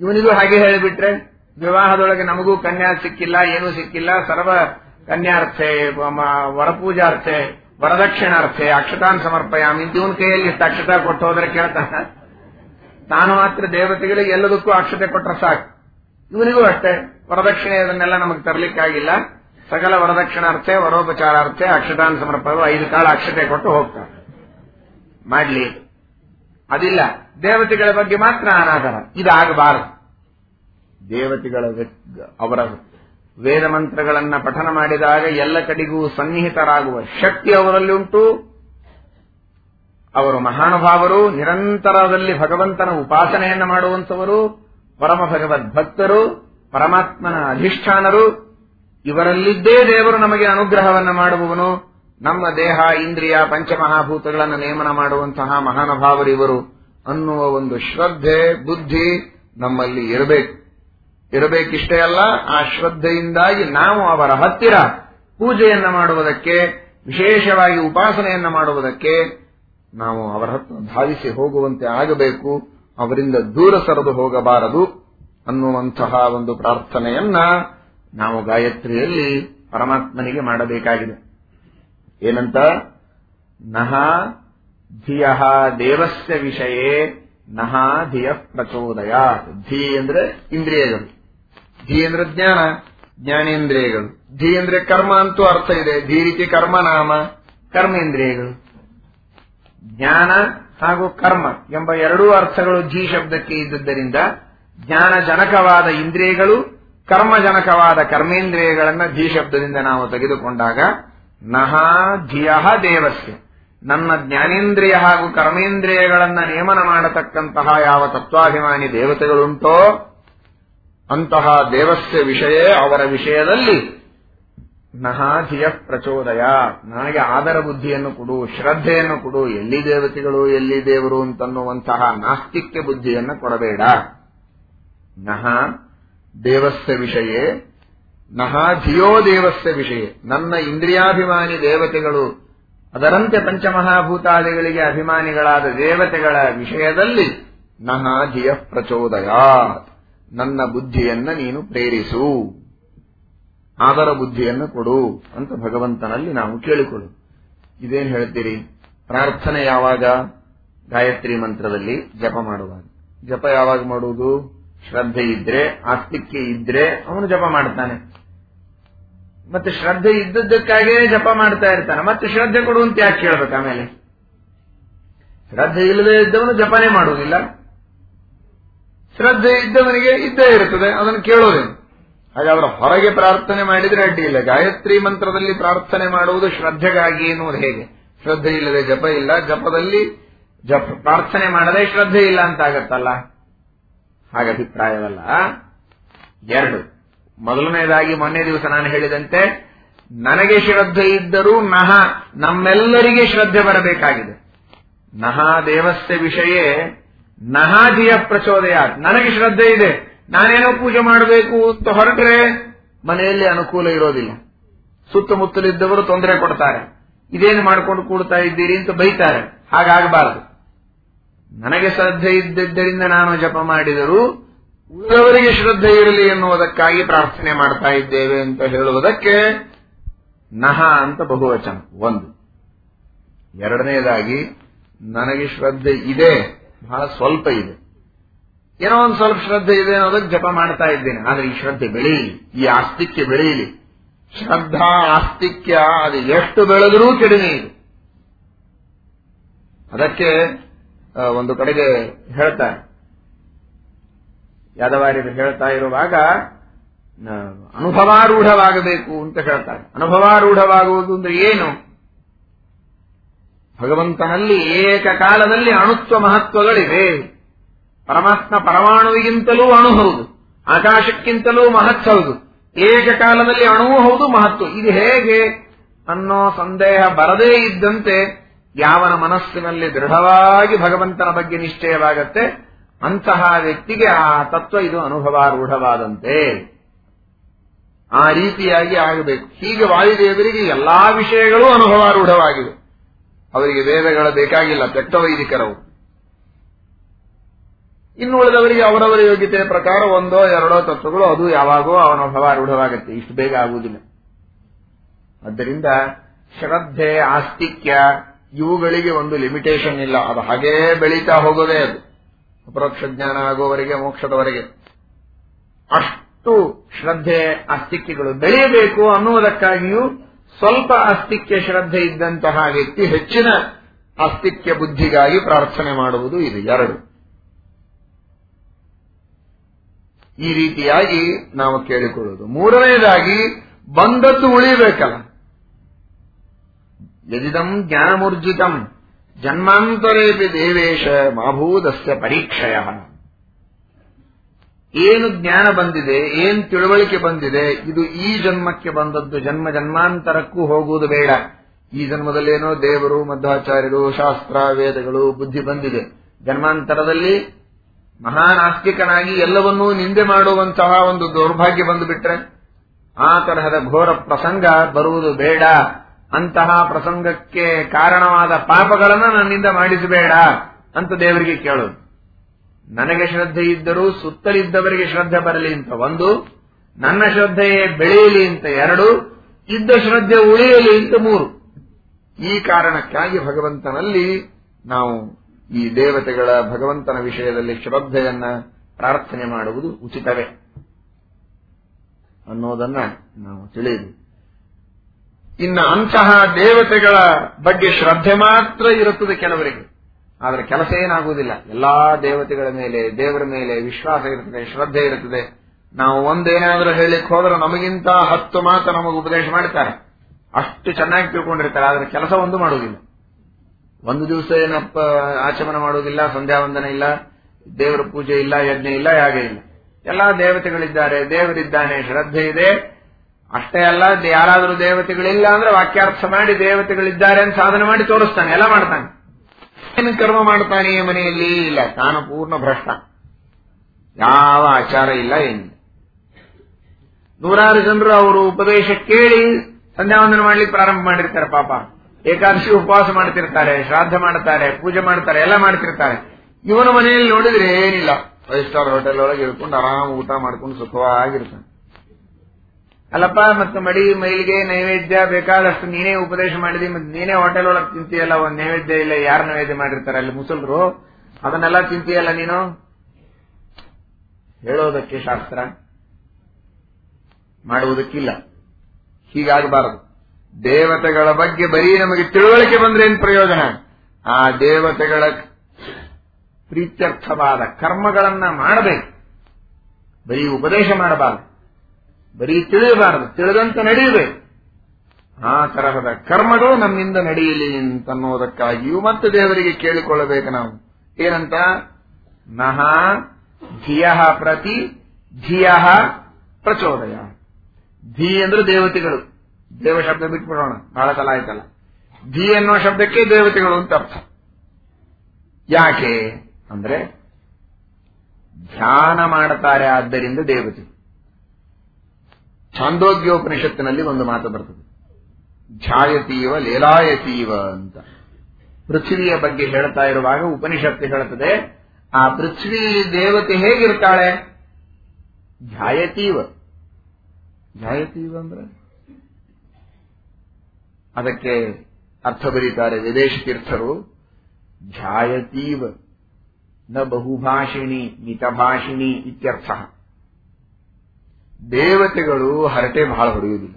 ಇವನಿಗೂ ಹಾಗೆ ಹೇಳಿಬಿಟ್ರೆ, ವಿವಾಹದೊಳಗೆ ನಮಗೂ ಕನ್ಯಾ ಸಿಕ್ಕಿಲ್ಲ, ಏನೂ ಸಿಕ್ಕಿಲ್ಲ, ಸರ್ವ ಕನ್ಯಾರ್ಥೆ ವರಪೂಜಾರ್ಥೆ, ವರದಕ್ಷಿಣಾರ್ಥೆ, ಅಕ್ಷತಾನ್ ಸಮರ್ಪಯಾಮಿ ಇವನ್ ಕೈಯಲ್ಲಿ ಇಷ್ಟು ಅಕ್ಷತ ಕೊಟ್ಟು ಹೋದ್ರೆ ಕೇಳ್ತಾನ? ತಾನು ಮಾತ್ರ ದೇವತೆಗಳಿಗೆ ಎಲ್ಲದಕ್ಕೂ ಅಕ್ಷತೆ ಕೊಟ್ಟರೆ ಸಾಕು. ಇವನಿಗೂ ಅಷ್ಟೇ ವರದಕ್ಷಿಣೆ ಅದನ್ನೆಲ್ಲ ನಮಗೆ ತರಲಿಕ್ಕಾಗಿಲ್ಲ. ಸಕಲ ವರದಕ್ಷಿಣಾರ್ಥೆ, ವರೋಪಚಾರಾರ್ಥೆ, ಅಕ್ಷತಾನ್ ಸಮರ್ಪ ಐದು ಕಾಲ ಅಕ್ಷತೆ ಕೊಟ್ಟು ಹೋಗ್ತಾರೆ ಮಾಡ್ಲಿ. ಅದಿಲ್ಲ. ದೇವತೆಗಳ ಬಗ್ಗೆ ಮಾತ್ರ ಅನಾದರ. ಇದಾಗಬಾರದು. ದೇವತೆಗಳ ಅವರ ವೇದ ಮಂತ್ರಗಳನ್ನ ಪಠನ ಮಾಡಿದಾಗ ಎಲ್ಲ ಕಡೆಗೂ ಸನ್ನಿಹಿತರಾಗುವ ಶಕ್ತಿ ಅವರಲ್ಲಿ ಉಂಟು. ಅವರು ಮಹಾನುಭಾವರು, ನಿರಂತರದಲ್ಲಿ ಭಗವಂತನ ಉಪಾಸನೆಯನ್ನು ಮಾಡುವಂತವರು ಪರಮ ಭಗವದ್ ಭಕ್ತರು, ಪರಮಾತ್ಮನ ಅಧಿಷ್ಠಾನರು, ಇವರಲ್ಲಿದ್ದೇ ದೇವರು ನಮಗೆ ಅನುಗ್ರಹವನ್ನು ಮಾಡುವವನು. ನಮ್ಮ ದೇಹ, ಇಂದ್ರಿಯ, ಪಂಚಮಹಾಭೂತಗಳನ್ನು ನೇಮನ ಮಾಡುವಂತಹ ಮಹಾನುಭಾವರಿವರು ಅನ್ನುವ ಒಂದು ಶ್ರದ್ಧೆ, ಬುದ್ಧಿ ನಮ್ಮಲ್ಲಿ ಇರಬೇಕು. ಇರಬೇಕಿಷ್ಟೇ ಅಲ್ಲ, ಆ ಶ್ರದ್ಧೆಯಿಂದಾಗಿ ನಾವು ಅವರ ಹತ್ತಿರ ಪೂಜೆಯನ್ನ ಮಾಡುವುದಕ್ಕೆ, ವಿಶೇಷವಾಗಿ ಉಪಾಸನೆಯನ್ನ ಮಾಡುವುದಕ್ಕೆ ನಾವು ಅವರ ಹತ್ರ ಧಾವಿಸಿ ಹೋಗುವಂತೆ ಆಗಬೇಕು, ಅವರಿಂದ ದೂರ ಸರಿದು ಹೋಗಬಾರದು ಅನ್ನುವಂತಹ ಒಂದು ಪ್ರಾರ್ಥನೆಯನ್ನ ನಾವು ಗಾಯತ್ರಿಯಲ್ಲಿ ಪರಮಾತ್ಮನಿಗೆ ಮಾಡಬೇಕಾಗಿದೆ. ಏನಂತ? ನಹ ಧಿಯ ದೇವಸ್ಯ ವಿಷಯೇ ನಹ ಧಿಯ ಪ್ರಚೋದಯ ಧಿ ಅಂದ್ರೆ ಇಂದ್ರಿಯಗಳು. ಧಿ ಅಂದ್ರೆ ಜ್ಞಾನ, ಜ್ಞಾನೇಂದ್ರಿಯಗಳು. ಧಿ ಅಂದ್ರೆ ಕರ್ಮ ಅಂತೂ ಅರ್ಥ ಇದೆ. ಧಿ ರೀತಿ ಕರ್ಮ, ನಾಮ, ಕರ್ಮೇಂದ್ರಿಯಗಳು. ಜ್ಞಾನ ಹಾಗೂ ಕರ್ಮ ಎಂಬ ಎರಡೂ ಅರ್ಥಗಳು ಜಿ ಶಬ್ದಕ್ಕೆ ಇದ್ದುದರಿಂದ ಜ್ಞಾನಜನಕವಾದ ಇಂದ್ರಿಯಗಳು, ಕರ್ಮಜನಕವಾದ ಕರ್ಮೇಂದ್ರಿಯಗಳನ್ನ ಧಿ ಶಬ್ದದಿಂದ ನಾವು ತೆಗೆದುಕೊಂಡಾಗ ನಹ ಧಿಯ ದೇವಸ್ಯ. ನನ್ನ ಜ್ಞಾನೇಂದ್ರಿಯ ಹಾಗೂ ಕರ್ಮೇಂದ್ರಿಯಗಳನ್ನ ನೇಮನ ಮಾಡತಕ್ಕಂತಹ ಯಾವ ತತ್ವಾಭಿಮಾನಿ ದೇವತೆಗಳುಂಟೋ, ಅಂತಹ ದೇವಸ್ಯ ವಿಷಯ ಅವರ ವಿಷಯದಲ್ಲಿ ನಹಾಧಿಯ ಪ್ರಚೋದಯ ನನಗೆ ಆದರ ಬುದ್ಧಿಯನ್ನು ಕೊಡು, ಶ್ರದ್ಧೆಯನ್ನು ಕೊಡು, ಎಲ್ಲಿ ದೇವತೆಗಳು, ಎಲ್ಲಿ ದೇವರು ಅಂತನ್ನುವಂತಹ ನಾಸ್ತಿಕ್ಯ ಬುದ್ಧಿಯನ್ನು ಕೊಡಬೇಡ. ನಹ ದೇವಸ್ಯ ವಿಷಯ ನಹ ಧಿಯೋ ದೇವಸ್ಯ ವಿಷಯ. ನನ್ನ ಇಂದ್ರಿಯಾಭಿಮಾನಿ ದೇವತೆಗಳು, ಅದರಂತೆ ಪಂಚಮಹಾಭೂತಾದಿಗಳಿಗೆ ಅಭಿಮಾನಿಗಳಾದ ದೇವತೆಗಳ ವಿಷಯದಲ್ಲಿ ನಹಾ ಧಿಯ ಪ್ರಚೋದಯ ನನ್ನ ಬುದ್ಧಿಯನ್ನ ನೀನು ಪ್ರೇರಿಸು. ಆದರ ಬುದ್ಧಿಯನ್ನು ಕೊಡು ಅಂತ ಭಗವಂತನಲ್ಲಿ ನಾವು ಕೇಳಿಕೊಳ್ಳು ಇದೇನು ಹೇಳ್ತೀರಿ? ಪ್ರಾರ್ಥನೆ ಯಾವಾಗ? ಗಾಯತ್ರಿ ಮಂತ್ರದಲ್ಲಿ ಜಪ ಮಾಡುವಾಗ. ಜಪ ಯಾವಾಗ ಮಾಡುವುದು? ಶ್ರದ್ಧೆ ಇದ್ರೆ, ಆಸ್ತಿಕ್ಯ ಇದ್ರೆ ಅವನು ಜಪ ಮಾಡ್ತಾನೆ. ಮತ್ತೆ ಶ್ರದ್ಧೆ ಇದ್ದದ್ದಕ್ಕಾಗೇ ಜಪ ಮಾಡ್ತಾ ಇರ್ತಾನೆ. ಮತ್ತೆ ಶ್ರದ್ಧೆ ಕೊಡುವಂತ ಯಾಕೆ ಕೇಳ್ಬೇಕು ಆಮೇಲೆ? ಶ್ರದ್ಧೆ ಇಲ್ಲದೆ ಇದ್ದವನು ಜಪನೇ ಮಾಡುವುದಿಲ್ಲ. ಶ್ರದ್ಧೆ ಇದ್ದವನಿಗೆ ಇದ್ದೇ ಇರುತ್ತದೆ ಅದನ್ನು ಕೇಳೋದೇನು ಹಾಗೆ ಅವರ ಹೊರಗೆ ಪ್ರಾರ್ಥನೆ ಮಾಡಿದ್ರೆ ಅಡ್ಡಿ ಇಲ್ಲ. ಗಾಯತ್ರಿ ಮಂತ್ರದಲ್ಲಿ ಪ್ರಾರ್ಥನೆ ಮಾಡುವುದು ಶ್ರದ್ಧೆಗಾಗಿ ಎನ್ನುವುದು ಹೇಗೆ? ಶ್ರದ್ಧೆ ಇಲ್ಲದೆ ಜಪ ಇಲ್ಲ. ಜಪದಲ್ಲಿ ಜಪ, ಪ್ರಾರ್ಥನೆ ಮಾಡದೆ ಶ್ರದ್ಧೆ ಇಲ್ಲ ಅಂತ ಆಗತ್ತಲ್ಲ? ಹಾಗೆ ಅಭಿಪ್ರಾಯವಲ್ಲ. ಎರಡು. ಮೊದಲನೇದಾಗಿ ಮೊನ್ನೆ ದಿವಸ ನಾನು ಹೇಳಿದಂತೆ, ನನಗೆ ಶ್ರದ್ಧೆ ಇದ್ದರೂ ನಹ, ನಮ್ಮೆಲ್ಲರಿಗೆ ಶ್ರದ್ಧೆ ಬರಬೇಕಾಗಿದೆ. ನಹ ದೇವಸ್ಥೆ ವಿಷಯ ನಹಾದಿಯ ಪ್ರಚೋದಯ. ನನಗೆ ಶ್ರದ್ಧೆ ಇದೆ. ನಾನೇನೋ ಪೂಜೆ ಮಾಡಬೇಕು ಅಂತ ಹೊರಟ್ರೆ ಮನೆಯಲ್ಲಿ ಅನುಕೂಲ ಇರೋದಿಲ್ಲ. ಸುತ್ತಮುತ್ತಲಿದ್ದವರು ತೊಂದರೆ ಕೊಡ್ತಾರೆ. ಇದೇನು ಮಾಡ್ಕೊಂಡು ಕೂಡ್ತಾ ಇದ್ದೀರಿ ಅಂತ ಬೈತಾರೆ. ಹಾಗಾಗಬಾರದು. ನನಗೆ ಶ್ರದ್ಧೆ ಇದ್ದಿದ್ದರಿಂದ ನಾನು ಜಪ ಮಾಡಿದರೂ ಉಳಿದವರಿಗೆ ಶ್ರದ್ಧೆ ಇರಲಿ ಎನ್ನುವುದಕ್ಕಾಗಿ ಪ್ರಾರ್ಥನೆ ಮಾಡ್ತಾ ಇದ್ದೇವೆ ಅಂತ ಹೇಳುವುದಕ್ಕೆ ನಹ ಅಂತ ಬಹುವಚನ, ಒಂದು. ಎರಡನೇದಾಗಿ, ನನಗೆ ಶ್ರದ್ಧೆ ಇದೆ, ಬಹಳ ಸ್ವಲ್ಪ ಇದೆ. ಏನೋ ಒಂದು ಸ್ವಲ್ಪ ಶ್ರದ್ಧೆ ಇದೆ ಅನ್ನೋದಕ್ಕೆ ಜಪ ಮಾಡ್ತಾ ಇದ್ದೇನೆ. ಆದರೆ ಈ ಶ್ರದ್ಧೆ ಬೆಳೆಯಲಿ, ಈ ಆಸ್ತಿಕ್ಯ ಬೆಳೆಯಲಿ. ಶ್ರದ್ಧಾ ಆಸ್ತಿಕ್ಯ, ಅದು ಎಷ್ಟು ಬೆಳೆದರೂ ಕಡಿಮೆ ಇದೆ. ಅದಕ್ಕೆ ಒಂದು ಕಡೆಗೆ ಹೇಳ್ತಾರೆ. ಯಾದವಾರ್ಯರು ಹೇಳ್ತಾ ಇರುವಾಗ ಅನುಭವಾರೂಢವಾಗಬೇಕು ಅಂತ ಹೇಳ್ತಾರೆ. ಅನುಭವಾರೂಢವಾಗುವುದು ಅಂದ್ರೆ ಏನು? ಭಗವಂತನಲ್ಲಿ ಏಕಕಾಲದಲ್ಲಿ ಅಣುತ್ವ ಮಹತ್ವಗಳಿವೆ. ಪರಮಾತ್ಮ ಪರಮಾಣುವಿಗಿಂತಲೂ ಅಣು ಹೌದು. ಆಕಾಶಕ್ಕಿಂತಲೂ ಮಹತ್ವ ಹೌದು. ಏಕಕಾಲದಲ್ಲಿ ಅಣುವು ಹೌದು, ಮಹತ್ವ. ಇದು ಹೇಗೆ? ಅನ್ನೋ ಸಂದೇಹ ಬರದೇ ಇದ್ದಂತೆ ಯಾವನ ಮನಸ್ಸಿನಲ್ಲಿ ದೃಢವಾಗಿ ಭಗವಂತನ ಬಗ್ಗೆ ನಿಶ್ಚಯವಾಗತ್ತೆ. ಅಂತಹ ವ್ಯಕ್ತಿಗೆ ಆ ತತ್ವ ಇದು ಅನುಭವಾರೂಢವಾದಂತೆ. ಆ ರೀತಿಯಾಗಿ ಆಗಬೇಕು. ಹೀಗೆ ವಾಯುದೇವರಿಗೆ ಎಲ್ಲಾ ವಿಷಯಗಳು ಅನುಭವಾರೂಢವಾಗಿವೆ. ಅವರಿಗೆ ವೇದಗಳ ಬೇಕಾಗಿಲ್ಲ ತೆಕ್ತವೈದಿಕರವು ಇನ್ನು ಉಳಿದವರಿಗೆ ಅವರವರ ಯೋಗ್ಯತೆಯ ಪ್ರಕಾರ ಒಂದೋ ಎರಡೋ ತತ್ವಗಳು ಅದು ಯಾವಾಗೋ ಅವನ ಅನುಭವ ರೂಢವಾಗುತ್ತೆ ಇಷ್ಟು ಬೇಗ ಆಗುವುದಿಲ್ಲ. ಆದ್ದರಿಂದ ಶ್ರದ್ಧೆ, ಆಸ್ತಿಕ್ಯ, ಇವುಗಳಿಗೆ ಒಂದು ಲಿಮಿಟೇಷನ್ ಇಲ್ಲ. ಅದು ಹಾಗೇ ಬೆಳೀತಾ ಹೋಗೋದೇ ಅದು. ಅಪರೋಕ್ಷ ಜ್ಞಾನ ಆಗುವವರೆಗೆ ಮೋಕ್ಷದವರೆಗೆ. ಅಷ್ಟು ಶ್ರದ್ಧೆ ಆಸ್ತಿಕ್ಯಗಳು ಬೆಳೆಯಬೇಕು ಅನ್ನುವುದಕ್ಕಾಗಿಯೂ ಸ್ವಲ್ಪ ಆಸ್ತಿಕ್ಯ ಶ್ರದ್ಧೆ ಇದ್ದಂತಹ ವ್ಯಕ್ತಿ ಹೆಚ್ಚಿನ ಆಸ್ತಿಕ್ಯ ಬುದ್ಧಿಗಾಗಿ ಪ್ರಾರ್ಥನೆ ಮಾಡುವುದು ಇದು ಎರಡು. ಈ ರೀತಿಯಾಗಿ ನಾವು ಕೇಳಿಕೊಳ್ಳುವುದು. ಮೂರನೆಯದಾಗಿ, ಬಂದದ್ದು ಉಳಿಬೇಕಲ್ಲ. ಯದಿದಂ ಜ್ಞಾನಮೂರ್ಜಿತಂ. ಜನ್ಮಾಂತರೇಪಿ ದೇವೇಶ ಮಾಭೂದಸ್ಯ ಪರೀಕ್ಷೆಯ ಏನು ಜ್ಞಾನ ಬಂದಿದೆ, ಏನು ತಿಳುವಳಿಕೆ ಬಂದಿದೆ, ಇದು ಈ ಜನ್ಮಕ್ಕೆ ಬಂದದ್ದು. ಜನ್ಮ ಜನ್ಮಾಂತರಕ್ಕೂ ಹೋಗುವುದು ಬೇಡ. ಈ ಜನ್ಮದಲ್ಲೇನೋ ದೇವರು, ಮಧ್ವಾಚಾರ್ಯರು, ಶಾಸ್ತ್ರ, ವೇದಗಳು, ಬುದ್ಧಿ ಬಂದಿದೆ. ಜನ್ಮಾಂತರದಲ್ಲಿ ಮಹಾನ್ ಆಸ್ತಿಕನಾಗಿ ಎಲ್ಲವನ್ನೂ ನಿಂದೆ ಮಾಡುವಂತಹ ಒಂದು ದೌರ್ಭಾಗ್ಯ ಬಂದು ಬಿಟ್ರೆ ಆ ತರಹದ ಘೋರ ಪ್ರಸಂಗ ಬರುವುದು ಬೇಡ. ಅಂತಹ ಪ್ರಸಂಗಕ್ಕೆ ಕಾರಣವಾದ ಪಾಪಗಳನ್ನು ನನ್ನಿಂದ ಮಾಡಿಸಬೇಡ ಅಂತ ದೇವರಿಗೆ ಕೇಳೋದು ನನಗೆ ಶ್ರದ್ಧೆ ಇದ್ದರೂ ಸುತ್ತಲಿದ್ದವರಿಗೆ ಶ್ರದ್ಧೆ ಬರಲಿ ಅಂತ ಒಂದು, ನನ್ನ ಶ್ರದ್ಧೆಯೇ ಬೆಳೆಯಲಿ ಅಂತ ಎರಡು, ಇದ್ದ ಶ್ರದ್ಧೆ ಉಳಿಯಲಿ ಅಂತ ಮೂರು. ಈ ಕಾರಣಕ್ಕಾಗಿ ಭಗವಂತನಲ್ಲಿ ನಾವು ಈ ದೇವತೆಗಳ ಭಗವಂತನ ವಿಷಯದಲ್ಲಿ ಶ್ರದ್ಧೆಯನ್ನ ಪ್ರಾರ್ಥನೆ ಮಾಡುವುದು ಉಚಿತವೇ ಅನ್ನೋದನ್ನ ನಾವು ತಿಳಿದು ಇನ್ನು ಅಂತಹ ದೇವತೆಗಳ ಬಗ್ಗೆ ಶ್ರದ್ಧೆ ಮಾತ್ರ ಇರುತ್ತದೆ ಕೆಲವರಿಗೆ. ಆದರೆ ಕೆಲಸ ಏನಾಗುವುದಿಲ್ಲ. ಎಲ್ಲಾ ದೇವತೆಗಳ ಮೇಲೆ, ದೇವರ ಮೇಲೆ ವಿಶ್ವಾಸ ಇರುತ್ತದೆ, ಶ್ರದ್ಧೆ ಇರುತ್ತದೆ. ನಾವು ಒಂದೇನಾದರೂ ಹೇಳಿಕ್ ಹೋದ್ರೆ ನಮಗಿಂತ ಹತ್ತು ಮಾತು ನಮಗೆ ಉಪದೇಶ ಮಾಡ್ತಾರೆ. ಅಷ್ಟು ಚೆನ್ನಾಗಿ ತಿಳ್ಕೊಂಡಿರ್ತಾರೆ, ಆದರೆ ಕೆಲಸ ಒಂದು ಮಾಡುವುದಿಲ್ಲ. ಒಂದು ದಿವಸ ಏನಪ್ಪ ಆಚಮನ ಮಾಡುವುದಿಲ್ಲ ಸಂಧ್ಯಾ ವಂದನೆ ಇಲ್ಲ, ದೇವರ ಪೂಜೆ ಇಲ್ಲ, ಯಜ್ಞ ಇಲ್ಲ ಯಾಗ ಇಲ್ಲ. ಎಲ್ಲಾ ದೇವತೆಗಳಿದ್ದಾರೆ, ದೇವರಿದ್ದಾನೆ, ಶ್ರದ್ಧೆ ಇದೆ. ಅಷ್ಟೇ ಅಲ್ಲ ಯಾರಾದರೂ ದೇವತೆಗಳಿಲ್ಲ ಅಂದ್ರೆ ವಾಕ್ಯಾರ್ಥ ಮಾಡಿ ದೇವತೆಗಳಿದ್ದಾರೆ ಅಂತ ಸಾಧನೆ ಮಾಡಿ ತೋರಿಸ್ತಾನೆ, ಎಲ್ಲ ಮಾಡ್ತಾನೆ. ಏನು ಕರ್ಮ ಮಾಡ್ತಾನೆ ಮನೆಯಲ್ಲಿ? ಇಲ್ಲ, ತಾನು ಪೂರ್ಣ ಭ್ರಷ್ಟ. ಯಾವ ಆಚಾರ ಇಲ್ಲ ಏನಿಲ್ಲ ನೂರಾರು ಜನರು ಅವರು ಉಪದೇಶ ಕೇಳಿ ಸಂಧ್ಯಾವಂದನ ಮಾಡ್ಲಿಕ್ಕೆ ಪ್ರಾರಂಭ ಮಾಡಿರ್ತಾರೆ ಪಾಪ. ಏಕಾದಶಿ ಉಪವಾಸ ಮಾಡ್ತಿರ್ತಾರೆ, ಶ್ರಾದ್ದ ಮಾಡ್ತಾರೆ, ಪೂಜೆ ಮಾಡ್ತಾರೆ, ಎಲ್ಲ ಮಾಡ್ತಿರ್ತಾರೆ. ಇವನ ಮನೆಯಲ್ಲಿ ನೋಡಿದ್ರೆ ಏನಿಲ್ಲ. ಫೈವ್ ಸ್ಟಾರ್ ಹೋಟೆಲ್ ಒಳಗೆ ಇಳ್ಕೊಂಡು ಆರಾಮ ಊಟ ಮಾಡ್ಕೊಂಡು ಸುಖವಾಗಿರ್ತಾನೆ. ಅಲ್ಲಪ್ಪ, ಮತ್ತು ಮಡಿ ಮೈಲಿಗೆ ನೈವೇದ್ಯ ಬೇಕಾದಷ್ಟು ನೀನೇ ಉಪದೇಶ ಮಾಡಿದಿ, ಮತ್ತೆ ನೀನೇ ಹೋಟೆಲ್ ಒಳಗೆ ತಿಂತೀಯಲ್ಲ ಒಂದ್ ನೈವೇದ್ಯ ಇಲ್ಲ, ಯಾರು ನೈವೇದ್ಯ ಮಾಡಿರ್ತಾರೆ ಅಲ್ಲಿ ಮುಸಲ್ರು? ಅದನ್ನೆಲ್ಲ ತಿಂತೀಯಲ್ಲ ನೀನು? ಹೇಳೋದಕ್ಕೆ ಶಾಸ್ತ್ರ? ಮಾಡುವುದಕ್ಕಿಲ್ಲ. ಹೀಗಾಗಬಾರದು. ದೇವತೆಗಳ ಬಗ್ಗೆ ಬರೀ ನಮಗೆ ತಿಳುವಳಿಕೆ ಬಂದ್ರೆ ಏನ್ ಪ್ರಯೋಜನ? ಆ ದೇವತೆಗಳ ಪ್ರೀತ್ಯರ್ಥವಾದ ಕರ್ಮಗಳನ್ನ ಮಾಡಬೇಕು. ಬರೀ ಉಪದೇಶ ಮಾಡಬಾರದು. ಬರೀ ತಿಳಿಯಬಾರದು, ತಿಳಿದಂತೆ ನಡೆಯಬೇಕು. ಆ ತರಹದ ಕರ್ಮಗಳು ನಮ್ಮಿಂದ ನಡೆಯಲಿ ಅಂತನ್ನುವುದಕ್ಕಾಗಿಯೂ ಮತ್ತೆ ದೇವರಿಗೆ ಕೇಳಿಕೊಳ್ಳಬೇಕು ನಾವು. ಏನಂತ? ನಹ ಧಿಯ ಪ್ರತಿ ಧಿಯ ಪ್ರಚೋದಯ. ಧಿ ಅಂದ್ರೆ ದೇವತೆಗಳು. ದೇವ ಶಬ್ದ ಬಿಟ್ಬಿಡೋಣ, ಬಹಳ ಸಲ ಆಯ್ತಲ್ಲ. ಧಿ ಅನ್ನೋ ಶಬ್ದಕ್ಕೆ ದೇವತೆಗಳು ಅಂತ ಅರ್ಥ. ಯಾಕೆ? ಅಂದ್ರೆ ಧ್ಯಾನ ಮಾಡುತ್ತಾರೆ ಆದ್ದರಿಂದ ದೇವತೆ. ಛಾಂದೋಗ್ಯೋಪನಿಷತ್ತಿನಲ್ಲಿ ಒಂದು ಮಾತು ಬರ್ತದೆ. ಛಾಯತೀವ ಲೇಲಾಯತೀವ ಅಂತ. ಪೃಥ್ವಿಯ ಬಗ್ಗೆ ಹೇಳ್ತಾ ಇರುವಾಗ ಉಪನಿಷತ್ತು ಹೇಳುತ್ತದೆ ಆ ಪೃಥ್ವಿ ದೇವತೆ ಹೇಗಿರ್ತಾಳೆ? ಝಾಯತೀವ ಝಾಯತೀವ ಅಂದ್ರೆ? ಅದಕ್ಕೆ ಅರ್ಥ ಬರೀತಾರೆ ವಿದೇಶ ತೀರ್ಥರು ಝಾಯತೀವ ನ ಬಹುಭಾಷಿಣಿ ಮಿತಭಾಷಿಣಿ ಇತ್ಯರ್ಥ. ದೇವತೆಗಳು ಹರಟೆ ಬಹಳ ಹೊಡೆಯುವುದಿಲ್ಲ.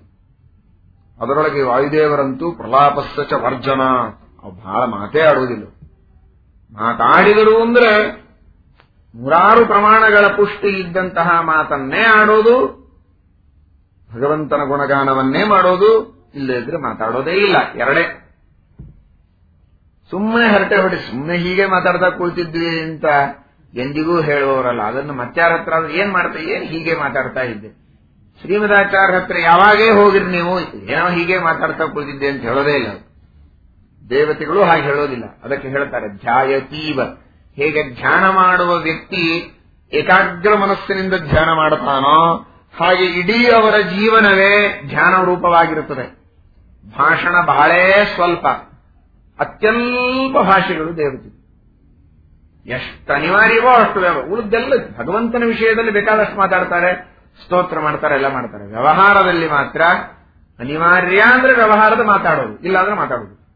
ಅದರೊಳಗೆ ವಾಯುದೇವರಂತೂ ಪ್ರಲಾಪಸ್ಸಚ ವರ್ಜನ. ಅವು ಬಹಳ ಮಾತೇ ಆಡುವುದಿಲ್ಲ. ಮಾತಾಡಿದರು ಅಂದ್ರೆ ನೂರಾರು ಪ್ರಮಾಣಗಳ ಪುಷ್ಟಿ ಇದ್ದಂತಹ ಮಾತನ್ನೇ ಆಡೋದು, ಭಗವಂತನ ಗುಣಗಾನವನ್ನೇ ಮಾಡೋದು ಇಲ್ಲದಿದ್ರೆ ಮಾತಾಡೋದೇ ಇಲ್ಲ, ಎರಡೇ. ಸುಮ್ಮನೆ ಹರಟೆ ಹೊಡಿ ಸುಮ್ಮನೆ ಹೀಗೆ ಮಾತಾಡ್ತಾ ಕುಳಿತಿದ್ವಿ ಅಂತ ಎಂದಿಗೂ ಹೇಳುವವರಲ್ಲ. ಅದನ್ನು ಮತ್ತಾರ ಹತ್ರ ಆದ್ರೆ ಏನ್ ಮಾಡ್ತಾ ಏನ್ ಹೀಗೆ ಮಾತಾಡ್ತಾ ಇದ್ದೆ. ಶ್ರೀಮದಾಚಾರ್ಯ ಹತ್ರ ಯಾವಾಗೇ ಹೋಗಿರಿ ನೀವು, ಏನೋ ಹೀಗೆ ಮಾತಾಡ್ತಾ ಕುಳಿತಿದ್ದೆ ಅಂತ ಹೇಳೋದೇ ಇಲ್ಲ ದೇವತೆಗಳು ಹಾಗೆ ಹೇಳೋದಿಲ್ಲ. ಅದಕ್ಕೆ ಹೇಳ್ತಾರೆ, ಧ್ಯಾಯತೀವ. ಹೇಗೆ ಧ್ಯಾನ ಮಾಡುವ ವ್ಯಕ್ತಿ ಏಕಾಗ್ರ ಮನಸ್ಸಿನಿಂದ ಧ್ಯಾನ ಮಾಡುತ್ತಾನೋ ಹಾಗೆ ಇಡೀ ಅವರ ಜೀವನವೇ ಧ್ಯಾನ ರೂಪವಾಗಿರುತ್ತದೆ. ಭಾಷಣ ಬಹಳೇ ಸ್ವಲ್ಪ. ಅತ್ಯಲ್ಪ ಭಾಷೆಗಳು ದೇವತೆ ಎಷ್ಟು ಅನಿವಾರ್ಯವೋ ಅಷ್ಟು ಉಳಿದೆಲ್ಲ ಭಗವಂತನ ವಿಷಯದಲ್ಲಿ ಬೇಕಾದಷ್ಟು ಮಾತಾಡ್ತಾರೆ, ಸ್ತೋತ್ರ ಮಾಡ್ತಾರೆ, ಎಲ್ಲ ಮಾಡ್ತಾರೆ. ವ್ಯವಹಾರದಲ್ಲಿ ಮಾತ್ರ ಅನಿವಾರ್ಯ ಅಂದ್ರೆ ವ್ಯವಹಾರದ ಮಾತಾಡೋದು, ಇಲ್ಲಾಂದ್ರೆ ಮಾತಾಡೋದು.